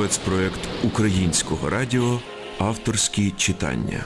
спецпроект Українського радіо Авторські читання.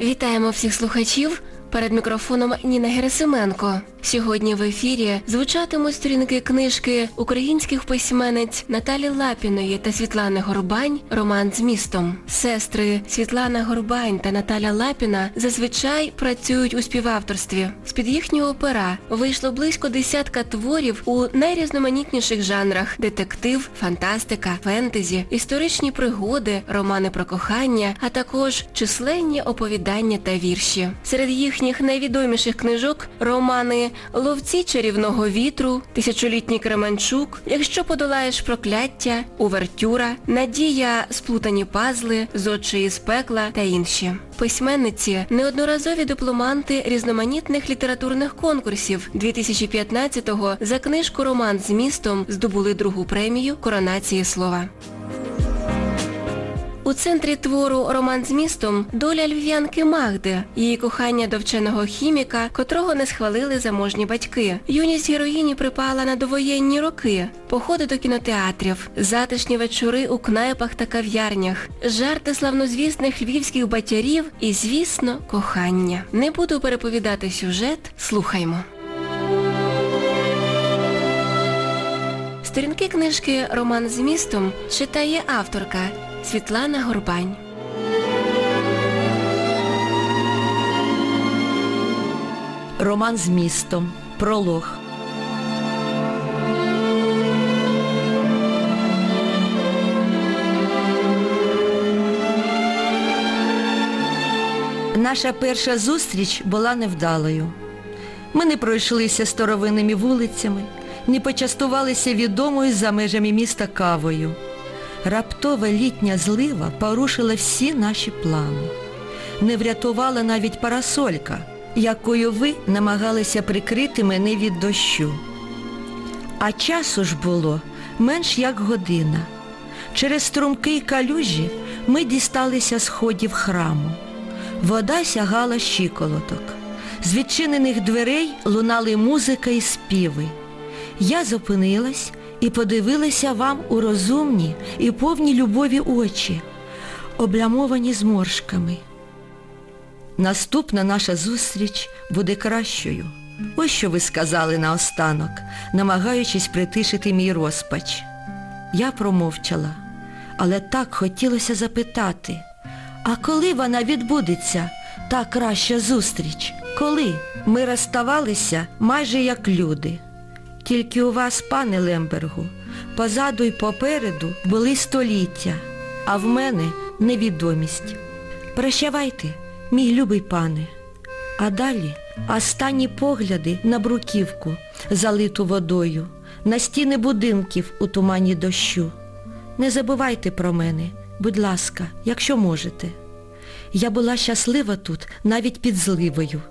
Вітаємо всіх слухачів. Перед мікрофоном Ніна Герасименко. Сьогодні в ефірі звучатимуть сторінки книжки українських письменниць Наталі Лапіної та Світлани Горбань «Роман з містом». Сестри Світлана Горбань та Наталя Лапіна зазвичай працюють у співавторстві. З-під їхнього пера вийшло близько десятка творів у найрізноманітніших жанрах детектив, фантастика, фентезі, історичні пригоди, романи про кохання, а також численні оповідання та вірші. Серед їхніх найвідоміших книжок романи Ловці чарівного вітру, Тисячолітній Кременчук, Якщо подолаєш прокляття, Увертюра, Надія, Сплутані пазли, Зодче із пекла та інші. Письменниці неодноразові дипломанти різноманітних літературних конкурсів 2015-го за книжку Роман з містом здобули другу премію Коронації слова. У центрі твору Роман з містом доля львів'янки Магди, її кохання до вченого хіміка, котрого не схвалили заможні батьки. Юність героїні припала на довоєнні роки, походи до кінотеатрів, затишні вечори у кнайпах та кав'ярнях, жарти славнозвісних львівських батярів і, звісно, кохання. Не буду переповідати сюжет, слухаймо. Сторінки книжки Роман з містом читає авторка Світлана Горбань. Роман з містом. Пролог. Наша перша зустріч була невдалою. Ми не пройшлися старовинними вулицями, не почастувалися відомою за межами міста кавою. Раптова літня злива порушила всі наші плани. Не врятувала навіть парасолька, якою ви намагалися прикрити мене від дощу. А часу ж було менш як година. Через струмки й калюжі ми дісталися сходів храму. Вода сягала щиколоток. З відчинених дверей лунали музика і співи. Я зупинилась і подивилася вам у розумні і повні любові очі, облямовані зморшками. Наступна наша зустріч буде кращою. Ось що ви сказали наостанок, намагаючись притишити мій розпач. Я промовчала, але так хотілося запитати, а коли вона відбудеться, та краща зустріч? Коли? Ми розставалися майже як люди. Тільки у вас, пане Лембергу, позаду й попереду були століття, а в мене невідомість. Прощавайте, мій любий пане. А далі останні погляди на бруківку, залиту водою, на стіни будинків у тумані дощу. Не забувайте про мене, будь ласка, якщо можете. Я була щаслива тут навіть під зливою.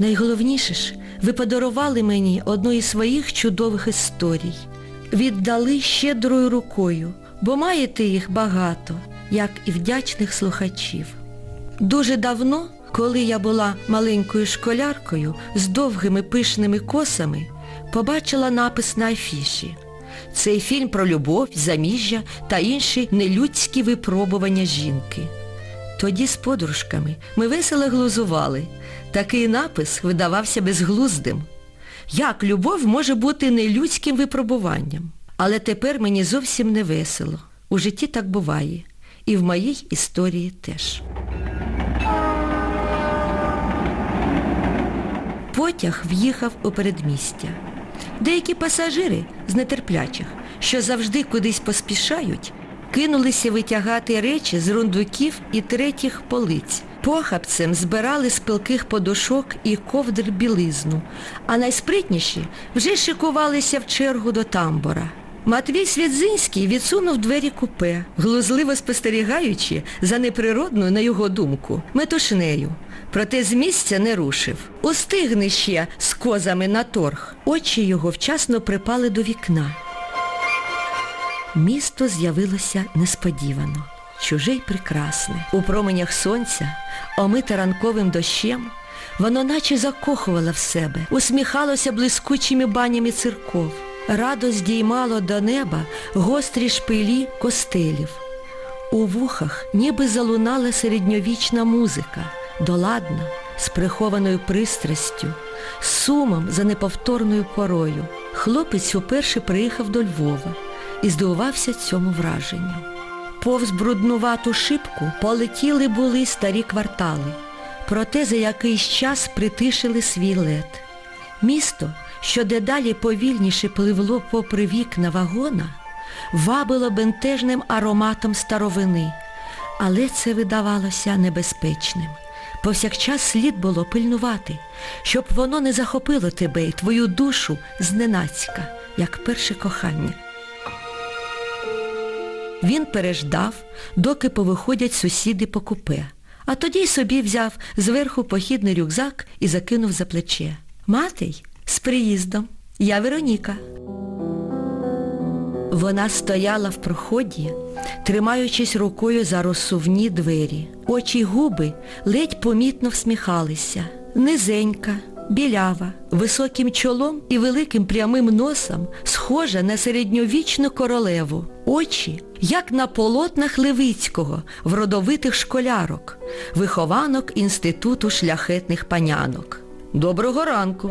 Найголовніше ж, ви подарували мені одну із своїх чудових історій. Віддали щедрою рукою, бо маєте їх багато, як і вдячних слухачів. Дуже давно, коли я була маленькою школяркою з довгими пишними косами, побачила напис на афіші. Цей фільм про любов, заміжжя та інші нелюдські випробування жінки. Тоді з подружками ми весело глузували. Такий напис видавався безглуздим. Як любов може бути нелюдським випробуванням? Але тепер мені зовсім не весело. У житті так буває. І в моїй історії теж. Потяг в'їхав у передмістя. Деякі пасажири з нетерплячих, що завжди кудись поспішають, кинулися витягати речі з рундуків і третіх полиць. Похапцем збирали з пилких подушок і ковдр білизну, а найспритніші вже шикувалися в чергу до тамбора. Матвій Свідзинський відсунув двері купе, глузливо спостерігаючи за неприродною, на його думку, метушнею. Проте з місця не рушив. Устигни ще з козами на торг. Очі його вчасно припали до вікна. Місто з'явилося несподівано, чуже й прекрасне. У променях сонця, омите ранковим дощем, воно наче закохувало в себе, усміхалося блискучими банями церков. радо здіймало до неба гострі шпилі костелів. У вухах ніби залунала середньовічна музика, доладна, з прихованою пристрастю, сумом за неповторною порою. Хлопець уперше приїхав до Львова і здивувався цьому враженню. Повз бруднувату шибку полетіли були старі квартали, проте за якийсь час притишили свій лед. Місто, що дедалі повільніше пливло попри вікна вагона, вабило бентежним ароматом старовини, але це видавалося небезпечним. Повсякчас слід було пильнувати, щоб воно не захопило тебе і твою душу зненацька, як перше кохання. Він переждав, доки повиходять сусіди по купе, а тоді й собі взяв зверху похідний рюкзак і закинув за плече. Матей, з приїздом, я Вероніка. Вона стояла в проході, тримаючись рукою за розсувні двері. Очі й губи ледь помітно всміхалися. Низенька, білява, високим чолом і великим прямим носом, схожа на середньовічну королеву. Очі, як на полотнах Левицького, в родовитих школярок, вихованок Інституту шляхетних панянок. Доброго ранку!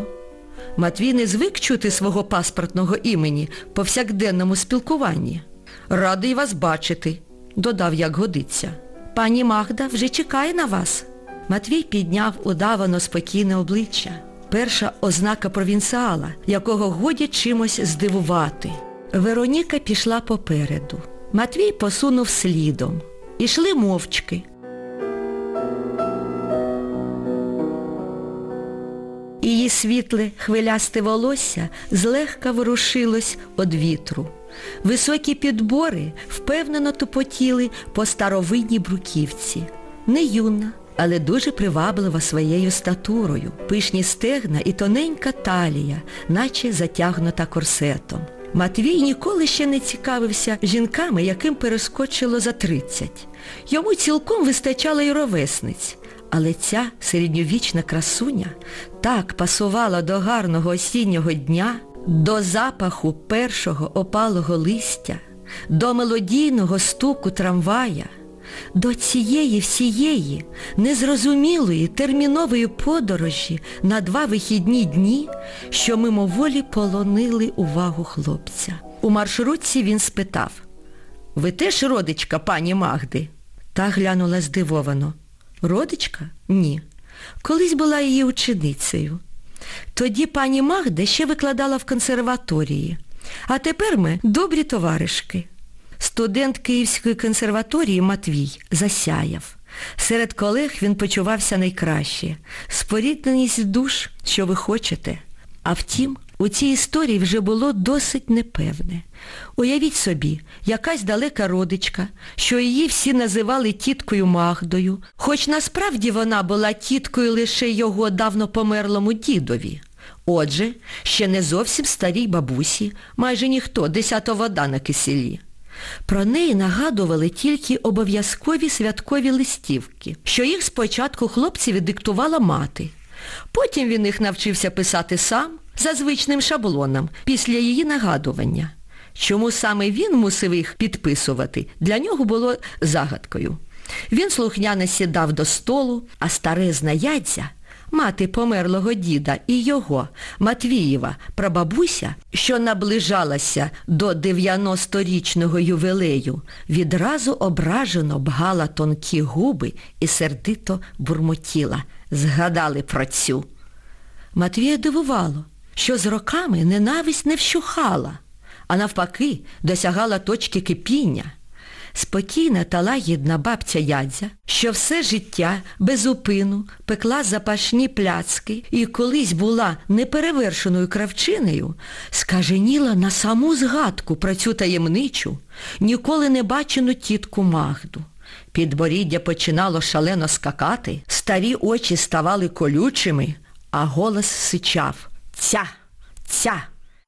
Матвій не звик чути свого паспортного імені в повсякденному спілкуванні. Радий вас бачити, додав, як годиться. Пані Магда вже чекає на вас. Матвій підняв удавано спокійне обличчя. Перша ознака провінціала, якого годі чимось здивувати. Вероніка пішла попереду. Матвій посунув слідом. Ішли мовчки. Її світле хвилясте волосся злегка ворушилось од вітру. Високі підбори впевнено тупотіли по старовинній бруківці. Не юна, але дуже приваблива своєю статурою, пишні стегна і тоненька талія, наче затягнута корсетом. Матвій ніколи ще не цікавився жінками, яким перескочило за 30. Йому цілком вистачало й ровесниць. Але ця середньовічна красуня так пасувала до гарного осіннього дня, до запаху першого опалого листя, до мелодійного стуку трамвая, до цієї всієї незрозумілої термінової подорожі на два вихідні дні, що мимоволі полонили увагу хлопця. У маршрутці він спитав, «Ви теж родичка пані Магди?» Та глянула здивовано. Родичка? Ні. Колись була її ученицею. Тоді пані Магда ще викладала в консерваторії. А тепер ми добрі товаришки. Студент Київської консерваторії Матвій засяяв. Серед колег він почувався найкраще. Спорідненість душ, що ви хочете. А втім, у цій історії вже було досить непевне. Уявіть собі, якась далека родичка, що її всі називали тіткою Магдою, хоч насправді вона була тіткою лише його давно померлому дідові. Отже, ще не зовсім старій бабусі, майже ніхто, десята вода на киселі. Про неї нагадували тільки обов'язкові святкові листівки, що їх спочатку хлопцеві диктувала мати. Потім він їх навчився писати сам, за звичним шаблоном, після її нагадування. Чому саме він мусив їх підписувати, для нього було загадкою. Він слухняно сідав до столу, а старезна ядзя, мати померлого діда і його, Матвієва, прабабуся, що наближалася до 90-річного ювілею, відразу ображено бгала тонкі губи і сердито бурмотіла. Згадали про цю. Матвія дивувало, що з роками ненависть не вщухала, а навпаки досягала точки кипіння. Спокійна та лагідна бабця Ядзя, що все життя без упину пекла запашні пляцки і колись була неперевершеною кравчинею, скаженіла на саму згадку про цю таємничу, ніколи не бачену тітку Магду. Підборіддя починало шалено скакати, старі очі ставали колючими, а голос сичав. Ця, ця.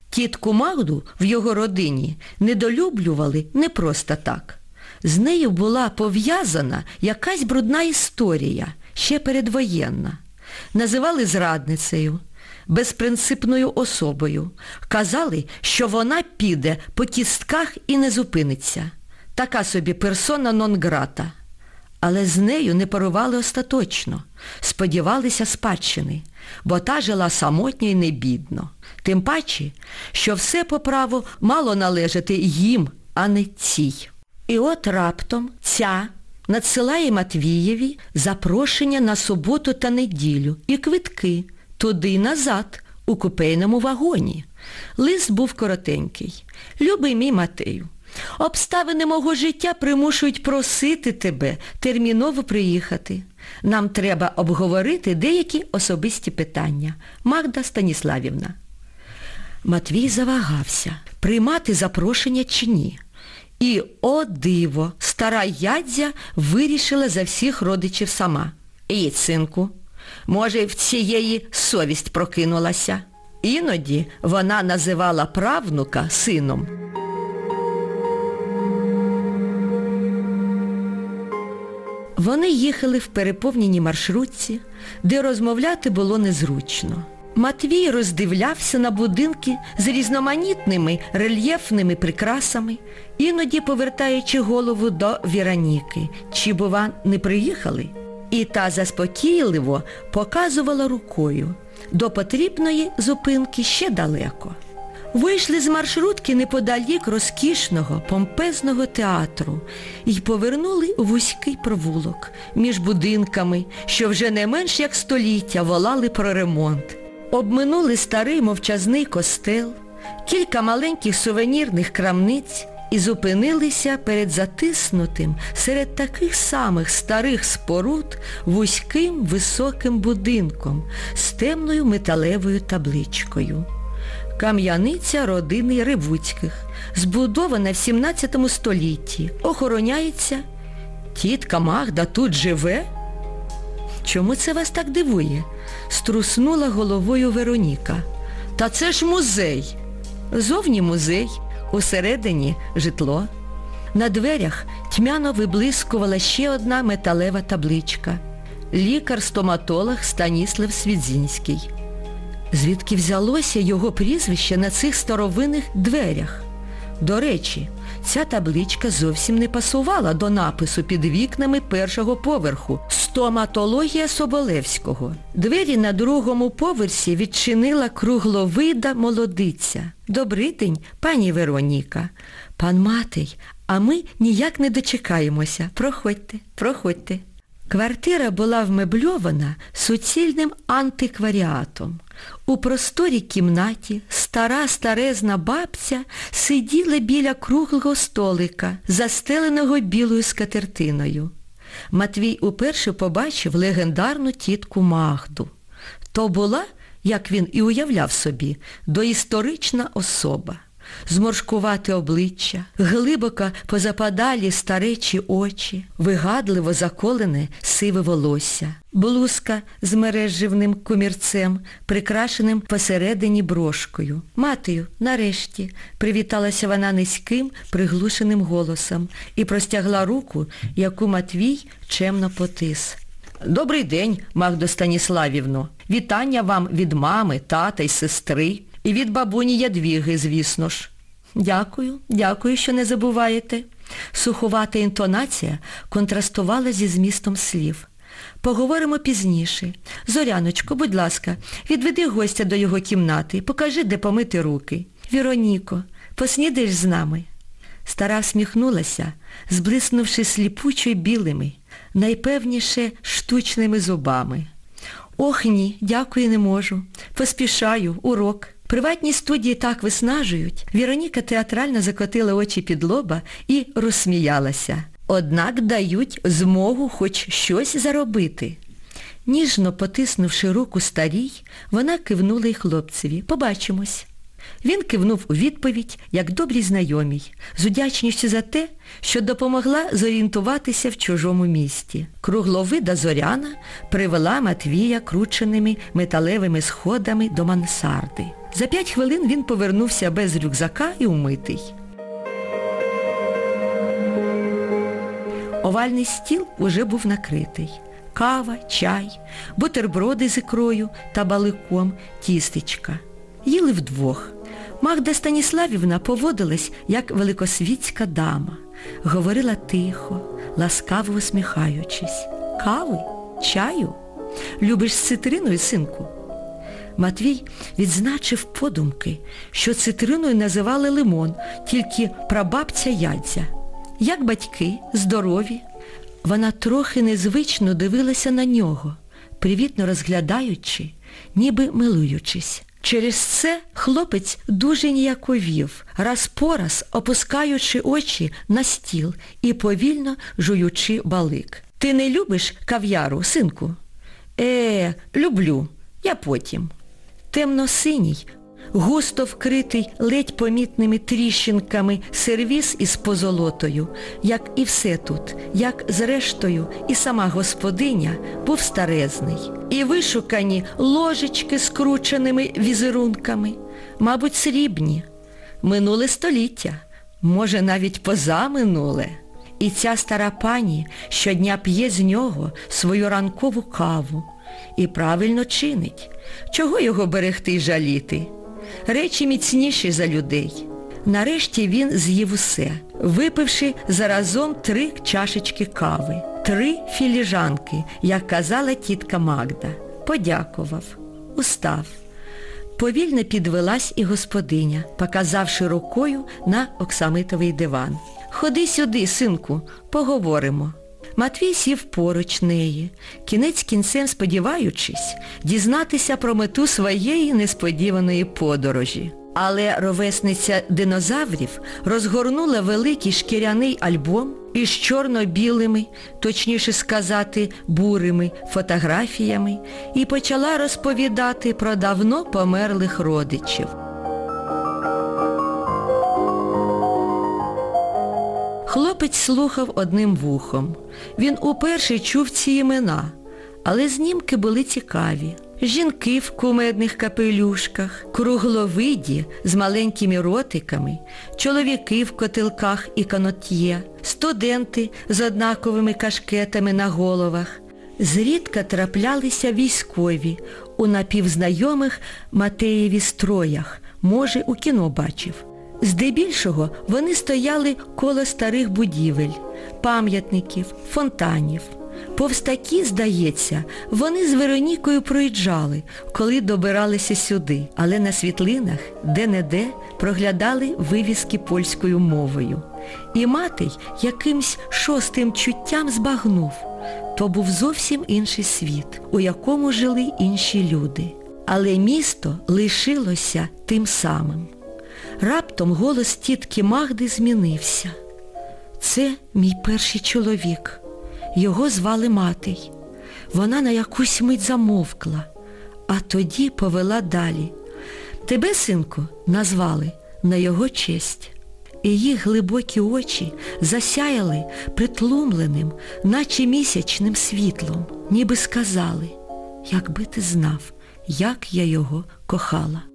Тітку Магду в його родині недолюблювали не просто так. З нею була пов'язана якась брудна історія, ще передвоєнна. Називали зрадницею. безпринципною особою. Казали, що вона піде по кістках і не зупиниться. Така собі персона нон-грата. Але з нею не порували остаточно, сподівалися спадщини, бо та жила самотньо і небідно. Тим паче, що все по праву мало належати їм, а не цій. І от раптом ця надсилає Матвієві запрошення на суботу та неділю і квитки туди назад, у купейному вагоні. Лист був коротенький. Любий мій Матею, обставини мого життя примушують просити тебе терміново приїхати. Нам треба обговорити деякі особисті питання. Магда Станіславівна. Матвій завагався, приймати запрошення чи ні. І, о диво, стара ядзя вирішила за всіх родичів сама. І, синку, може, в цієї совість прокинулася. Іноді вона називала правнука сином. Вони їхали в переповненій маршрутці, де розмовляти було незручно. Матвій роздивлявся на будинки з різноманітними рельєфними прикрасами, іноді повертаючи голову до Віроніки, чи, бува, не приїхали. І та заспокійливо показувала рукою. До потрібної зупинки ще далеко. Вийшли з маршрутки неподалік розкішного, помпезного театру і повернули вузький провулок між будинками, що вже не менш як століття волали про ремонт. Обминули старий мовчазний костел, кілька маленьких сувенірних крамниць і зупинилися перед затиснутим серед таких самих старих споруд вузьким високим будинком з темною металевою табличкою. Кам'яниця родини Ревуцьких, збудована в 17 столітті, охороняється. Тітка Магда тут живе? Чому це вас так дивує? Струснула головою Вероніка. Та це ж музей. Зовні музей, усередині житло. На дверях тьмяно виблискувала ще одна металева табличка. Лікар-стоматолог Станіслав Свідзінський. Звідки взялося його прізвище на цих старовинних дверях? До речі, ця табличка зовсім не пасувала до напису під вікнами першого поверху «Стоматологія Соболевського». Двері на другому поверсі відчинила кругловида молодиця. «Добрий день, пані Вероніка. Пан Матей, а ми ніяк не дочекаємося. Проходьте, проходьте». Квартира була вмебльована суцільним антикваріатом. У просторій кімнаті стара старезна бабця сиділа біля круглого столика, застеленого білою скатертиною. Матвій уперше побачив легендарну тітку Магду. То була, як він і уявляв собі, доісторична особа. Зморшкувати обличчя, глибоко позападалі старечі очі, вигадливо заколене сиве волосся, блузка з мереживним комірцем, прикрашеним посередині брошкою. Матею, нарешті, привіталася вона низьким, приглушеним голосом і простягла руку, яку Матвій чемно потис. Добрий день, Магдо Станіславівно. Вітання вам від мами, тата й сестри. І від бабуні Ядвіги, звісно ж. Дякую, дякую, що не забуваєте. Суховата інтонація контрастувала зі змістом слів. Поговоримо пізніше. Зоряночко, будь ласка, відведи гостя до його кімнати, покажи, де помити руки. Віроніко, поснідаєш з нами. Стара всміхнулася, зблиснувши сліпучо білими, найпевніше штучними зубами. Ох ні, дякую, не можу. Поспішаю, урок. Приватні студії так виснажують. Віроніка театрально закотила очі під лоба і розсміялася. Однак дають змогу хоч щось заробити. Ніжно потиснувши руку старій, вона кивнула й хлопцеві. Побачимось. Він кивнув у відповідь, як добрій знайомій, з удячністю за те, що допомогла зорієнтуватися в чужому місті. Кругловида зоряна привела Матвія крученими металевими сходами до мансарди. За п'ять хвилин він повернувся без рюкзака і умитий. Овальний стіл уже був накритий. кава, чай, бутерброди з ікрою та баликом, тістечка. Їли вдвох. Магда Станіславівна поводилась, як великосвітська дама. Говорила тихо, ласкаво усміхаючись. Кави? Чаю? Любиш з цитриною, синку? Матвій відзначив подумки, що цитриною називали лимон, тільки прабабця ядзя. Як батьки, здорові? Вона трохи незвично дивилася на нього, привітно розглядаючи, ніби милуючись. Через це хлопець дуже ніяковів, раз по раз опускаючи очі на стіл і повільно жуючи балик. Ти не любиш кав'яру, синку? Е, люблю. Я потім. Темно-синій, густо вкритий ледь помітними тріщинками сервіз із позолотою, як і все тут, як зрештою і сама господиня був старезний. І вишукані ложечки з крученими візерунками, мабуть, срібні. Минуле століття, може навіть позаминуле. І ця стара пані щодня п'є з нього свою ранкову каву і правильно чинить. Чого його берегти й жаліти? Речі міцніші за людей. Нарешті він з'їв усе, випивши заразом три чашечки кави, три філіжанки, як казала тітка Магда. Подякував, устав. Повільно підвелась і господиня, показавши рукою на оксамитовий диван. Ходи сюди, синку, поговоримо. Матвій сів поруч неї, кінець кінцем сподіваючись дізнатися про мету своєї несподіваної подорожі. Але ровесниця динозаврів розгорнула великий шкіряний альбом із чорно-білими, точніше сказати, бурими фотографіями і почала розповідати про давно померлих родичів. Хлопець слухав одним вухом. Він уперше чув ці імена, але знімки були цікаві. Жінки в кумедних капелюшках, кругловиді з маленькими ротиками, чоловіки в котелках і канот'є, студенти з однаковими кашкетами на головах. Зрідка траплялися військові у напівзнайомих Матеєві строях, може, у кіно бачив. Здебільшого вони стояли коло старих будівель, пам'ятників, фонтанів. Повстаки, здається, вони з Веронікою проїжджали, коли добиралися сюди, але на світлинах де-не-де проглядали вивіски польською мовою. І Матей якимсь шостим чуттям збагнув. То був зовсім інший світ, у якому жили інші люди. Але місто лишилося тим самим. Раптом голос тітки Магди змінився. Це мій перший чоловік. Його звали Матей. Вона на якусь мить замовкла, а тоді повела далі. Тебе, синку, назвали на його честь. І їх глибокі очі засяяли притлумленим, наче місячним світлом, ніби сказали, якби ти знав, як я його кохала.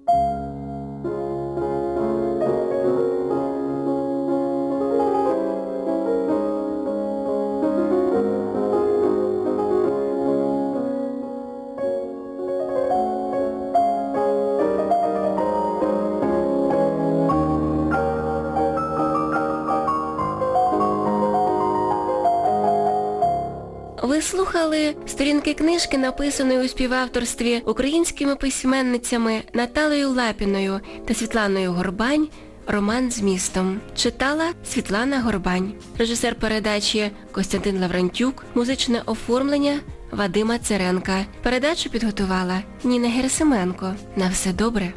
Ви слухали сторінки книжки, написаної у співавторстві українськими письменницями Наталею Лапіною та Світланою Горбань Роман з містом. Читала Світлана Горбань. Режисер передачі Костянтин Лаврентюк, музичне оформлення Вадима Церенка. Передачу підготувала Ніна Герасименко. На все добре.